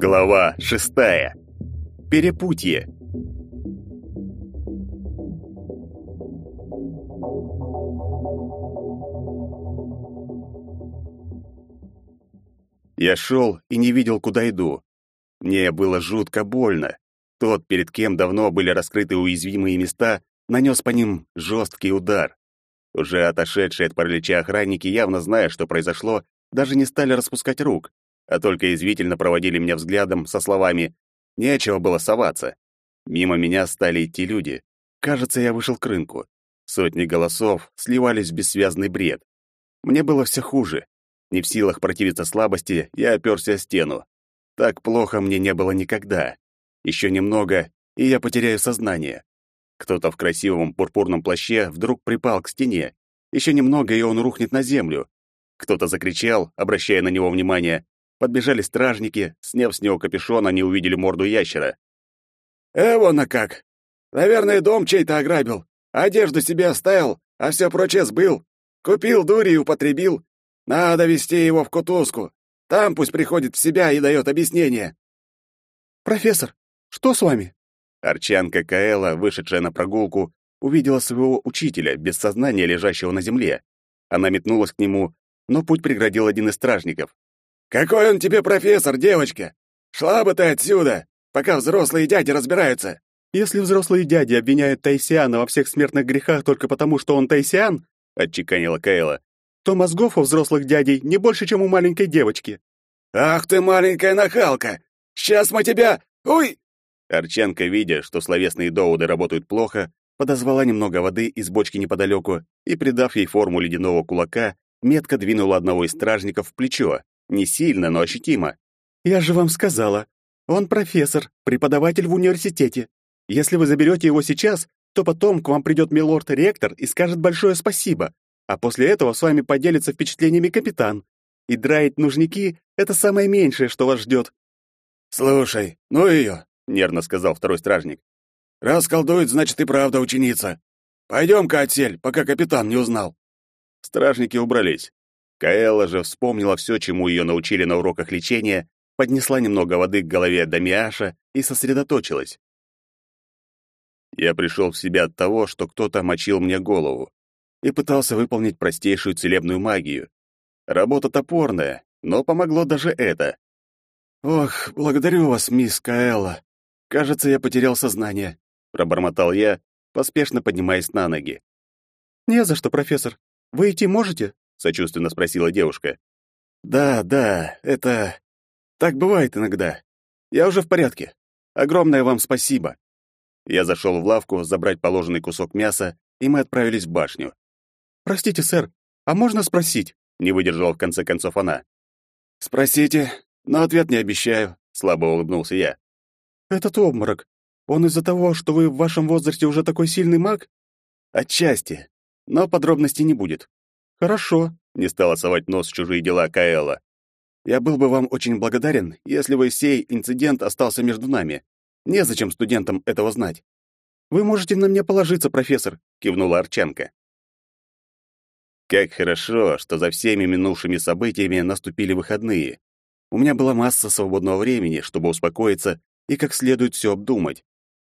Глава шестая. Перепутье. Я шел и не видел, куда иду. Мне было жутко больно. Тот, перед кем давно были раскрыты уязвимые места, нанес по ним жесткий удар. Уже отошедшие от паралича охранники, явно зная, что произошло, даже не стали распускать рук а только извительно проводили меня взглядом со словами «Нечего было соваться». Мимо меня стали идти люди. Кажется, я вышел к рынку. Сотни голосов сливались в бессвязный бред. Мне было все хуже. Не в силах противиться слабости, я оперся о стену. Так плохо мне не было никогда. Еще немного, и я потеряю сознание. Кто-то в красивом пурпурном плаще вдруг припал к стене. Еще немного, и он рухнет на землю. Кто-то закричал, обращая на него внимание, Подбежали стражники, сняв с него капюшон, они увидели морду ящера. «Э, вон а как! Наверное, дом чей-то ограбил, одежду себе оставил, а все прочее сбыл. Купил дури и употребил. Надо вести его в кутузку. Там пусть приходит в себя и дает объяснение». «Профессор, что с вами?» Арчанка Каэла, вышедшая на прогулку, увидела своего учителя, без сознания лежащего на земле. Она метнулась к нему, но путь преградил один из стражников. «Какой он тебе профессор, девочка? Шла бы ты отсюда, пока взрослые дяди разбираются!» «Если взрослые дяди обвиняют Тайсиана во всех смертных грехах только потому, что он Тайсиан», — отчеканила Кайла, «то мозгов у взрослых дядей не больше, чем у маленькой девочки». «Ах ты, маленькая нахалка! Сейчас мы тебя... Уй!» Арченко, видя, что словесные доводы работают плохо, подозвала немного воды из бочки неподалеку и, придав ей форму ледяного кулака, метко двинула одного из стражников в плечо. Не сильно, но ощутимо. «Я же вам сказала. Он профессор, преподаватель в университете. Если вы заберете его сейчас, то потом к вам придет милорд-ректор и скажет большое спасибо, а после этого с вами поделится впечатлениями капитан. И драить нужники — это самое меньшее, что вас ждет». «Слушай, ну ее», — нервно сказал второй стражник. «Раз колдует, значит и правда ученица. Пойдем-ка отсель, пока капитан не узнал». Стражники убрались. Каэла же вспомнила все, чему ее научили на уроках лечения, поднесла немного воды к голове Дамиаша и сосредоточилась. Я пришел в себя от того, что кто-то мочил мне голову и пытался выполнить простейшую целебную магию. Работа топорная, но помогло даже это. «Ох, благодарю вас, мисс Каэла. Кажется, я потерял сознание», — пробормотал я, поспешно поднимаясь на ноги. «Не за что, профессор. Вы идти можете?» сочувственно спросила девушка. Да, да, это так бывает иногда. Я уже в порядке. Огромное вам спасибо. Я зашел в лавку забрать положенный кусок мяса, и мы отправились в башню. Простите, сэр, а можно спросить? Не выдержала в конце концов она. Спросите, но ответ не обещаю, слабо улыбнулся я. Этот обморок, он из-за того, что вы в вашем возрасте уже такой сильный маг? Отчасти, но подробностей не будет. «Хорошо», — не стала совать нос в чужие дела Каэла. «Я был бы вам очень благодарен, если бы сей инцидент остался между нами. Незачем студентам этого знать». «Вы можете на меня положиться, профессор», — кивнула Арчанка. Как хорошо, что за всеми минувшими событиями наступили выходные. У меня была масса свободного времени, чтобы успокоиться и как следует все обдумать.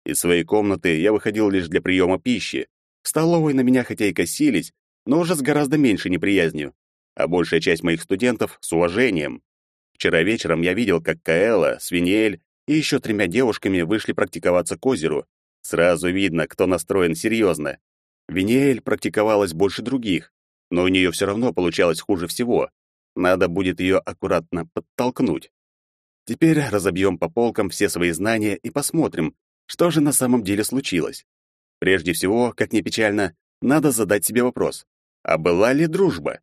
Из своей комнаты я выходил лишь для приема пищи. В столовой на меня хотя и косились, но уже с гораздо меньшей неприязнью, а большая часть моих студентов — с уважением. Вчера вечером я видел, как Каэла, Свинель и еще тремя девушками вышли практиковаться к озеру. Сразу видно, кто настроен серьезно. Винеэль практиковалась больше других, но у нее все равно получалось хуже всего. Надо будет ее аккуратно подтолкнуть. Теперь разобьем по полкам все свои знания и посмотрим, что же на самом деле случилось. Прежде всего, как ни печально, надо задать себе вопрос. А была ли дружба?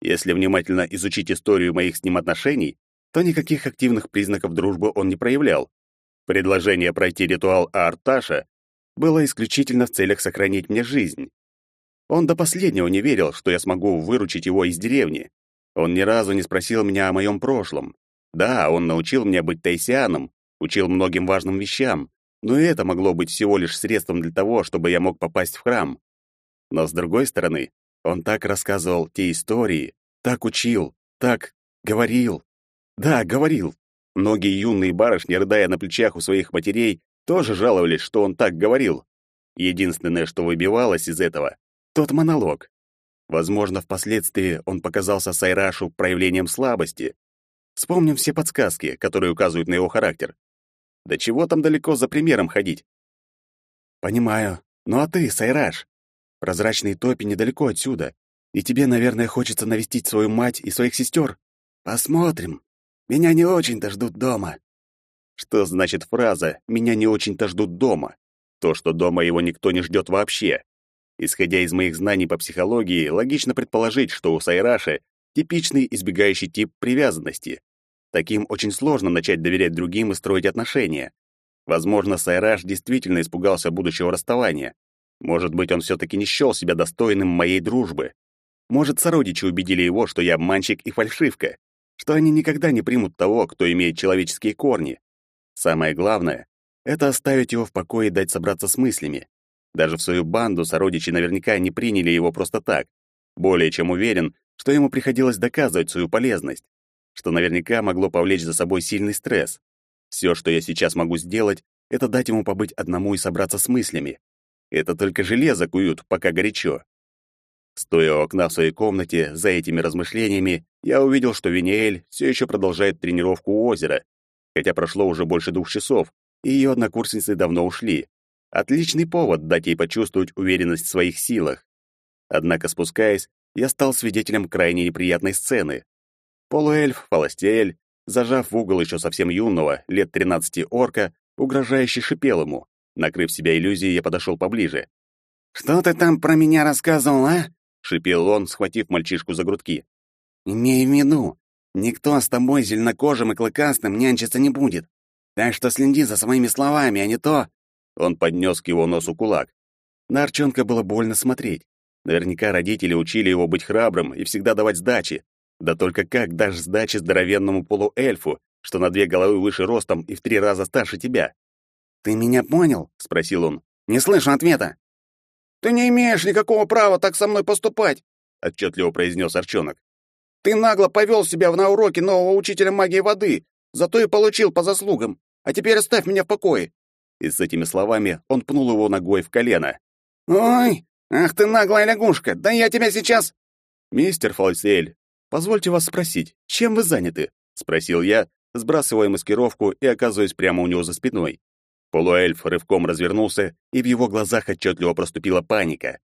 Если внимательно изучить историю моих с ним отношений, то никаких активных признаков дружбы он не проявлял. Предложение пройти ритуал Аарташа было исключительно в целях сохранить мне жизнь. Он до последнего не верил, что я смогу выручить его из деревни. Он ни разу не спросил меня о моем прошлом. Да, он научил меня быть тайсианом, учил многим важным вещам, но и это могло быть всего лишь средством для того, чтобы я мог попасть в храм. Но с другой стороны, он так рассказывал те истории, так учил, так говорил. Да, говорил. Многие юные барышни, рыдая на плечах у своих матерей, тоже жаловались, что он так говорил. Единственное, что выбивалось из этого — тот монолог. Возможно, впоследствии он показался Сайрашу проявлением слабости. Вспомним все подсказки, которые указывают на его характер. Да чего там далеко за примером ходить? Понимаю. Ну а ты, Сайраш? Прозрачные топи недалеко отсюда, и тебе, наверное, хочется навестить свою мать и своих сестер. Посмотрим. Меня не очень-то ждут дома. Что значит фраза «меня не очень-то ждут дома»? То, что дома его никто не ждет вообще. Исходя из моих знаний по психологии, логично предположить, что у Сайраша типичный избегающий тип привязанности. Таким очень сложно начать доверять другим и строить отношения. Возможно, Сайраш действительно испугался будущего расставания. Может быть, он все-таки не счел себя достойным моей дружбы. Может, сородичи убедили его, что я обманщик и фальшивка, что они никогда не примут того, кто имеет человеческие корни. Самое главное — это оставить его в покое и дать собраться с мыслями. Даже в свою банду сородичи наверняка не приняли его просто так. Более чем уверен, что ему приходилось доказывать свою полезность, что наверняка могло повлечь за собой сильный стресс. Все, что я сейчас могу сделать, это дать ему побыть одному и собраться с мыслями. Это только железо куют, пока горячо. Стоя у окна в своей комнате, за этими размышлениями, я увидел, что Виниэль все еще продолжает тренировку у озера, хотя прошло уже больше двух часов, и ее однокурсницы давно ушли. Отличный повод дать ей почувствовать уверенность в своих силах. Однако, спускаясь, я стал свидетелем крайне неприятной сцены. Полуэльф, Фаластиэль, зажав в угол еще совсем юного, лет 13 орка, угрожающе шипел ему. Накрыв себя иллюзией, я подошел поближе. «Что ты там про меня рассказывал, а?» — шипел он, схватив мальчишку за грудки. «Имей в виду, никто с тобой зеленокожим и клыкастым нянчиться не будет. Так что следи за своими словами, а не то...» Он поднес к его носу кулак. На Арчонка было больно смотреть. Наверняка родители учили его быть храбрым и всегда давать сдачи. Да только как дашь сдачи здоровенному полуэльфу, что на две головы выше ростом и в три раза старше тебя? «Ты меня понял?» — спросил он. «Не слышу ответа». «Ты не имеешь никакого права так со мной поступать», — отчетливо произнес Арчонок. «Ты нагло повел себя на уроке нового учителя магии воды, зато и получил по заслугам. А теперь оставь меня в покое». И с этими словами он пнул его ногой в колено. «Ой, ах ты наглая лягушка, да я тебя сейчас...» «Мистер Фалсель, позвольте вас спросить, чем вы заняты?» — спросил я, сбрасывая маскировку и оказываясь прямо у него за спиной. Полуэльф рывком развернулся, и в его глазах отчетливо проступила паника.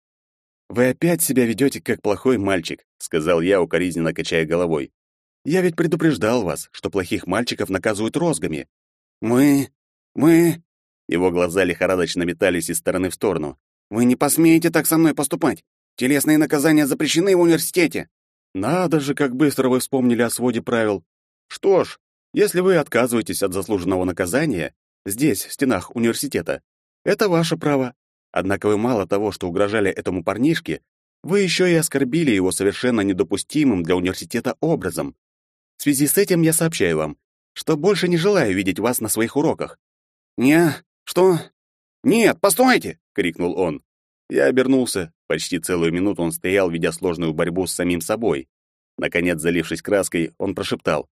«Вы опять себя ведете как плохой мальчик», — сказал я, укоризненно качая головой. «Я ведь предупреждал вас, что плохих мальчиков наказывают розгами». «Мы... мы...» Его глаза лихорадочно метались из стороны в сторону. «Вы не посмеете так со мной поступать! Телесные наказания запрещены в университете!» «Надо же, как быстро вы вспомнили о своде правил! Что ж, если вы отказываетесь от заслуженного наказания, здесь, в стенах университета. Это ваше право. Однако вы мало того, что угрожали этому парнишке, вы еще и оскорбили его совершенно недопустимым для университета образом. В связи с этим я сообщаю вам, что больше не желаю видеть вас на своих уроках. «Не... что? Нет, постойте!» — крикнул он. Я обернулся. Почти целую минуту он стоял, ведя сложную борьбу с самим собой. Наконец, залившись краской, он прошептал.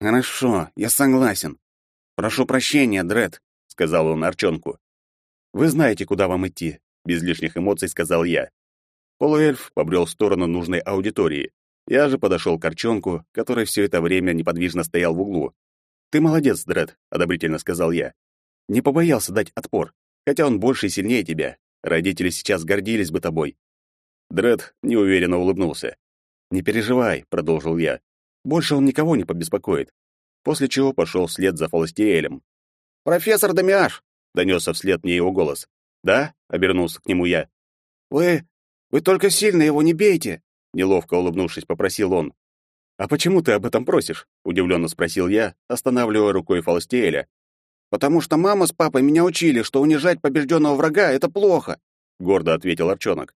«Хорошо, я согласен. «Прошу прощения, Дред», — сказал он Арчонку. «Вы знаете, куда вам идти», — без лишних эмоций сказал я. Полуэльф побрел в сторону нужной аудитории. Я же подошел к Арчонку, который все это время неподвижно стоял в углу. «Ты молодец, Дред», — одобрительно сказал я. «Не побоялся дать отпор, хотя он больше и сильнее тебя. Родители сейчас гордились бы тобой». Дред неуверенно улыбнулся. «Не переживай», — продолжил я. «Больше он никого не побеспокоит после чего пошел вслед за Фаластиэлем. «Профессор Дамиаш!» — донесся вслед мне его голос. «Да?» — обернулся к нему я. «Вы... вы только сильно его не бейте!» — неловко улыбнувшись, попросил он. «А почему ты об этом просишь?» — удивленно спросил я, останавливая рукой Фаластиэля. «Потому что мама с папой меня учили, что унижать побежденного врага — это плохо», — гордо ответил Арчонок.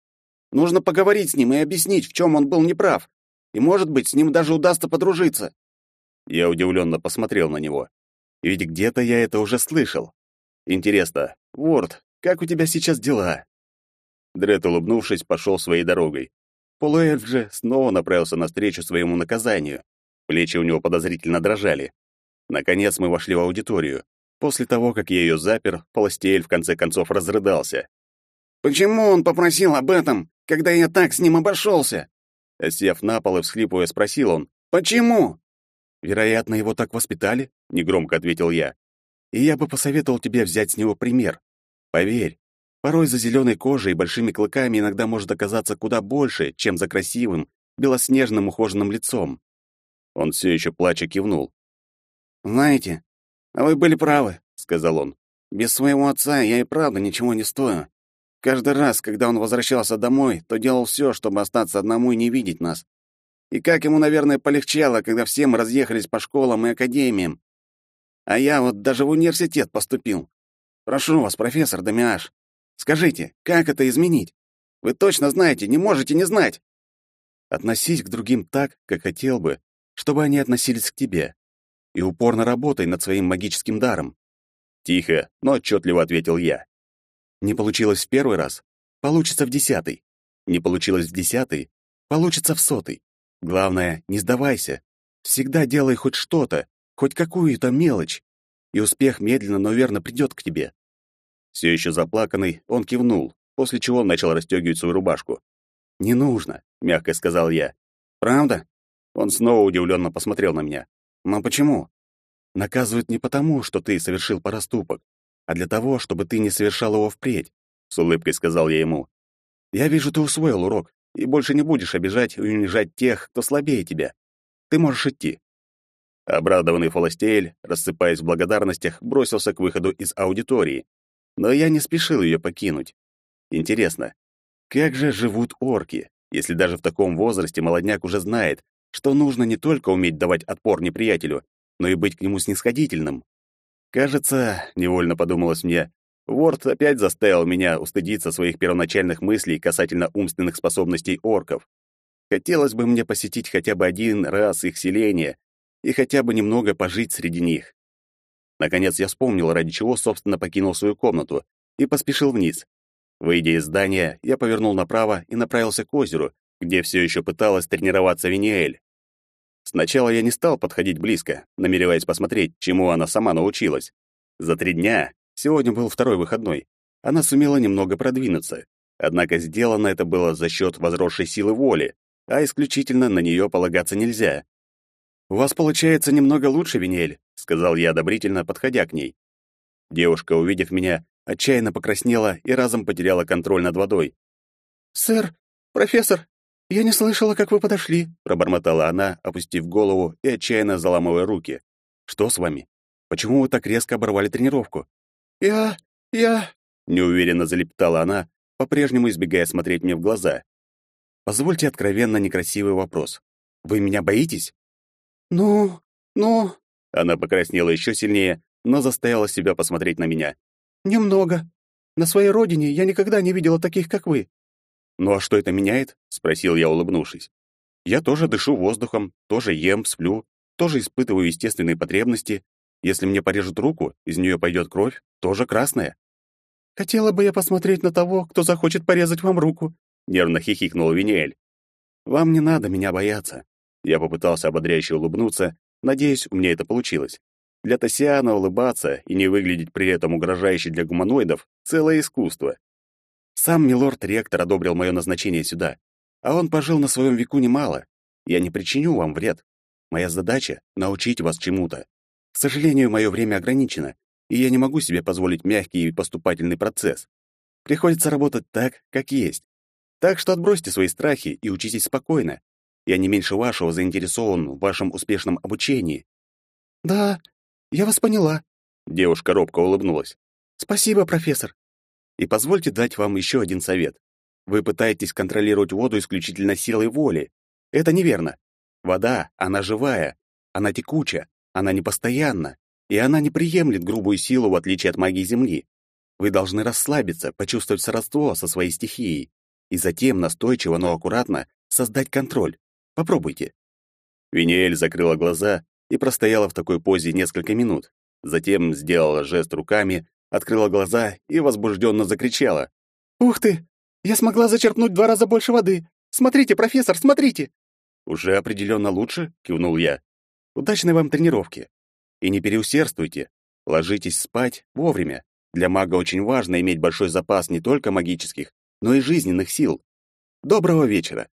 «Нужно поговорить с ним и объяснить, в чем он был неправ. И, может быть, с ним даже удастся подружиться. Я удивленно посмотрел на него. Ведь где-то я это уже слышал. Интересно, Ворд, как у тебя сейчас дела? Дред, улыбнувшись, пошел своей дорогой. Полуэльф же снова направился навстречу своему наказанию. Плечи у него подозрительно дрожали. Наконец мы вошли в аудиторию. После того, как я ее запер, Полостель в конце концов разрыдался. «Почему он попросил об этом, когда я так с ним обошелся?» Сев на пол и всхлипывая, спросил он. «Почему?» «Вероятно, его так воспитали», — негромко ответил я. «И я бы посоветовал тебе взять с него пример. Поверь, порой за зеленой кожей и большими клыками иногда может оказаться куда больше, чем за красивым, белоснежным ухоженным лицом». Он все еще плача кивнул. «Знаете, вы были правы», — сказал он. «Без своего отца я и правда ничего не стою. Каждый раз, когда он возвращался домой, то делал все, чтобы остаться одному и не видеть нас. И как ему, наверное, полегчало, когда все мы разъехались по школам и академиям. А я вот даже в университет поступил. Прошу вас, профессор Дамиаш, скажите, как это изменить? Вы точно знаете, не можете не знать. Относись к другим так, как хотел бы, чтобы они относились к тебе. И упорно работай над своим магическим даром. Тихо, но отчетливо ответил я. Не получилось в первый раз, получится в десятый. Не получилось в десятый, получится в сотый. Главное, не сдавайся. Всегда делай хоть что-то, хоть какую-то мелочь, и успех медленно, но верно придет к тебе. Все еще заплаканный, он кивнул, после чего начал расстегивать свою рубашку. «Не нужно», — мягко сказал я. «Правда?» Он снова удивленно посмотрел на меня. «Но почему?» «Наказывают не потому, что ты совершил проступок, а для того, чтобы ты не совершал его впредь», — с улыбкой сказал я ему. «Я вижу, ты усвоил урок и больше не будешь обижать и унижать тех, кто слабее тебя. Ты можешь идти». Обрадованный Фолостеэль, рассыпаясь в благодарностях, бросился к выходу из аудитории. Но я не спешил ее покинуть. Интересно, как же живут орки, если даже в таком возрасте молодняк уже знает, что нужно не только уметь давать отпор неприятелю, но и быть к нему снисходительным? Кажется, невольно подумалось мне, Ворд опять заставил меня устыдиться своих первоначальных мыслей касательно умственных способностей орков. Хотелось бы мне посетить хотя бы один раз их селение и хотя бы немного пожить среди них. Наконец я вспомнил, ради чего, собственно, покинул свою комнату и поспешил вниз. Выйдя из здания, я повернул направо и направился к озеру, где все еще пыталась тренироваться Виниэль. Сначала я не стал подходить близко, намереваясь посмотреть, чему она сама научилась. За три дня Сегодня был второй выходной. Она сумела немного продвинуться. Однако сделано это было за счет возросшей силы воли, а исключительно на нее полагаться нельзя. «У вас получается немного лучше, Винель», — сказал я одобрительно, подходя к ней. Девушка, увидев меня, отчаянно покраснела и разом потеряла контроль над водой. «Сэр, профессор, я не слышала, как вы подошли», — пробормотала она, опустив голову и отчаянно заламывая руки. «Что с вами? Почему вы так резко оборвали тренировку?» «Я... я...» — неуверенно залепетала она, по-прежнему избегая смотреть мне в глаза. «Позвольте откровенно некрасивый вопрос. Вы меня боитесь?» «Ну... ну...» Она покраснела еще сильнее, но заставила себя посмотреть на меня. «Немного. На своей родине я никогда не видела таких, как вы». «Ну а что это меняет?» — спросил я, улыбнувшись. «Я тоже дышу воздухом, тоже ем, сплю, тоже испытываю естественные потребности, если мне порежут руку, из нее пойдет кровь, тоже красная. Хотела бы я посмотреть на того, кто захочет порезать вам руку, нервно хихикнула Винель. Вам не надо меня бояться. Я попытался ободряюще улыбнуться, надеюсь, у меня это получилось. Для Тосиана улыбаться и не выглядеть при этом угрожающе для гуманоидов — целое искусство. Сам милорд-ректор одобрил мое назначение сюда, а он пожил на своем веку немало. Я не причиню вам вред. Моя задача — научить вас чему-то. К сожалению, мое время ограничено, и я не могу себе позволить мягкий и поступательный процесс. Приходится работать так, как есть. Так что отбросьте свои страхи и учитесь спокойно. Я не меньше вашего заинтересован в вашем успешном обучении. Да, я вас поняла. Девушка робко улыбнулась. Спасибо, профессор. И позвольте дать вам еще один совет. Вы пытаетесь контролировать воду исключительно силой воли. Это неверно. Вода, она живая, она текуча, она непостоянна, и она не приемлет грубую силу, в отличие от магии Земли. Вы должны расслабиться, почувствовать сродство со своей стихией, и затем настойчиво, но аккуратно создать контроль. Попробуйте. Винеэль закрыла глаза и простояла в такой позе несколько минут. Затем сделала жест руками, открыла глаза и возбужденно закричала. «Ух ты! Я смогла зачерпнуть два раза больше воды. Смотрите, профессор, смотрите!» «Уже определенно лучше», — кивнул я. «Удачной вам тренировки. И не переусердствуйте. Ложитесь спать вовремя. Для мага очень важно иметь большой запас не только магических, но и жизненных сил. Доброго вечера.